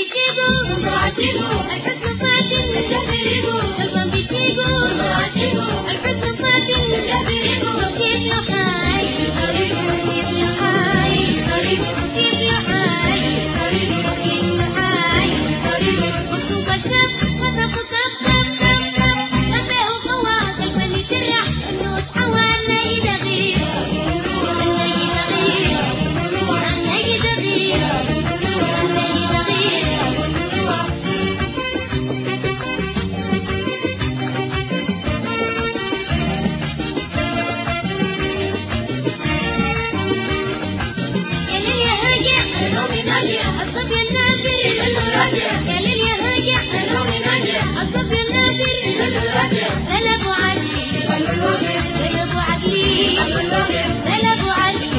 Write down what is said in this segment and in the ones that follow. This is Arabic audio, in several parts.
你是猪我是 هاجع الصبي النادر يا ليل يا هاجع الصبي النادر سلبوا عقلي سلبوا عقلي سلبوا عقلي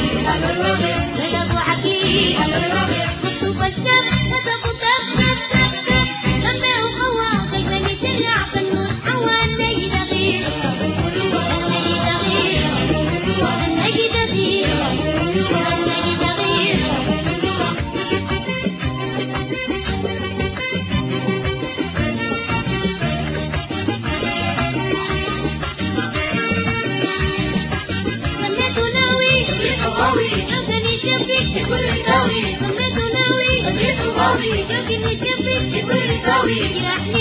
سلبوا عقلي مكتوب الشاب وثق ثق ثق ثق ثق لما وقوى قلبني ترع فنون حوان يدغير يدغير يدغير يدغير صليت ناوي صليت ناوي لكني شفيك يجرحني